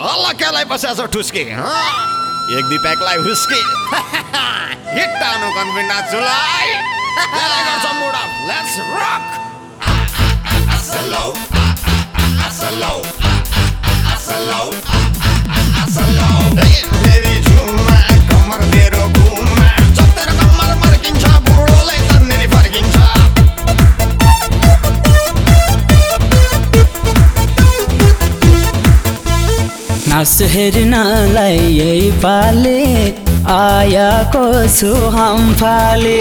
अलक्यालाई बसेछ ठुस्की। हँ? एक दिपेकलाई हुस्की। हिट्टानु कन्फिन्ना चुलाई त्यसलाई गर्छ मुड लेट्स रक नास हेर्नलाई यही पाले। आयाको छु फाले।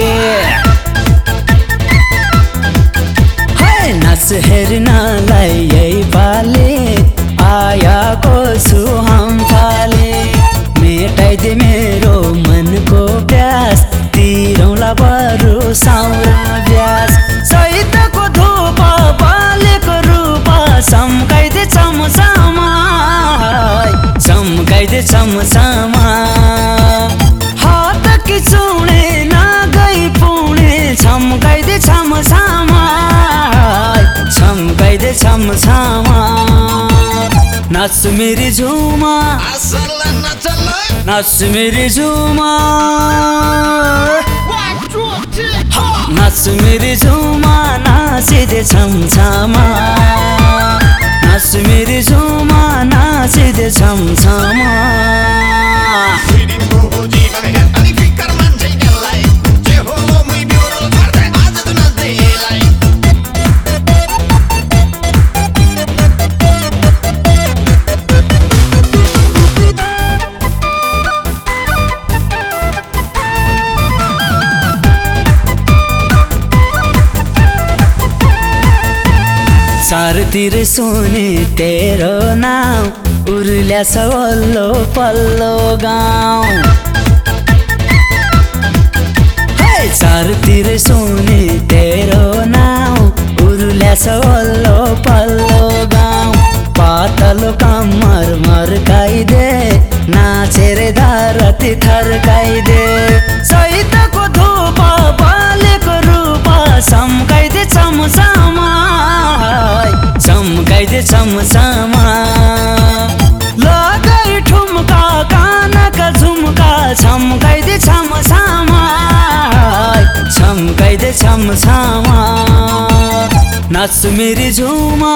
नाच हेर्नलाई यही पाले। आयाको छु फाले। मेटाइदे नाच मेरी झुमा नाच मेरी झुमा नाच मेरी झुमा नाचिदे छमछामा। नाच मेरी झुमा नाचिदे छमछामा। चारतिर सुने तेरो नाम उर्ल्या छ वल्लो पल्लो गाउँ हे चारतिर सुने तेरो नाम उर्ल्या छ वल्लो पल्लो गाउँ पातलो कम्मर मर्काइदे नाचेर धरती थर्काइदे चम्काइदे चमचामा लगाई ठुम्का कानका झुम्का छम्काइदे छमछामा छम्काइदे छमछामा नाच मेरी झुमा।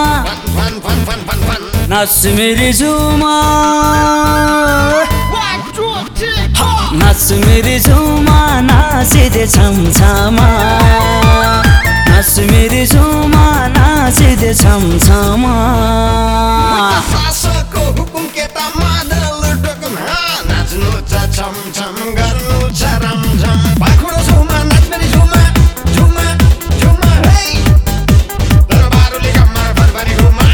नाच मेरी झुमा। नाच मेरी झुमा नाचिदे छमछामा नाच मेरी झुमा। नाचिदे छमछामा। सासको हुकुम मादल नाच्नु छ गर्नु छ रमझम। हे दरबारुले घुमा।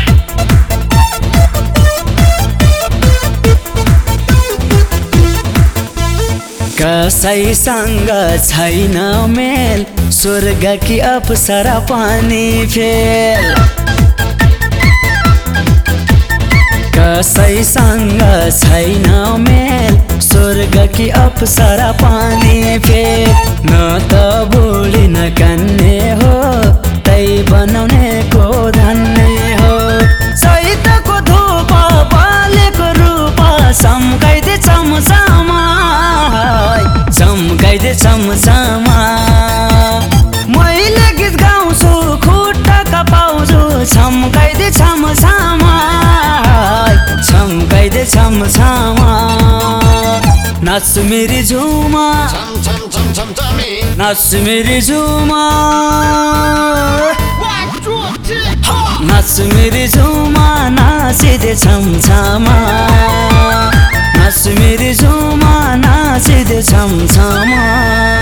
कसैसँग छैन मेल स्वर्ग की अपसरा पानी फेल कसैसँग छैन मेल, स्वर्ग कि अपसरा पानी फेल न त बुढी न कन्ने हो छम्काइदे छमछामा छम्काइदे नाच मेरी झुमा। छम छम छम छम छमी। नाच मेरी झुमा। नाच मेरी झुमा नाचिदे छमछामा नाच मेरी झुमा नाचिदे छमछामा बलबेर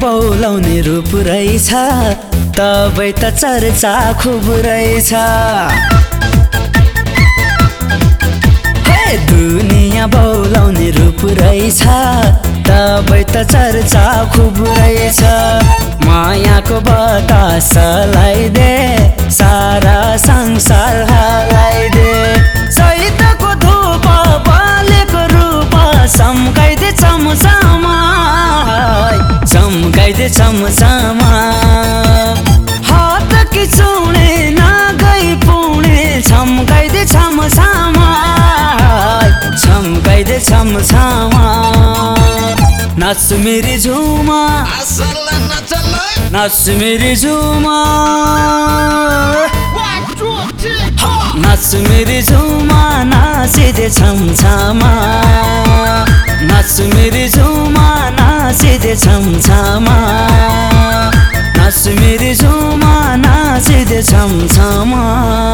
बौलाउने रूप रहेछ। तबै त चर्चा खुब रहेछ। दुनियाँ बौलाउने रूप रहेछ। दबै त चर्चा खुब रहेछ। मायाको बतास लगाइदे चम्चामा हात कि चौडे नगई पुणे छम्काइदे छमछामा छम्काइदे छमछामा नाच्छु मेरी झुमा। नाच्छु मेरी झुमा! नाच्छु मेरी झुमा नाचिदे छमछामा नाच्छु मेरी झुमा नाचिदे छमछामा नाच्छु मेरी झुमा नाचिदे छमछामा।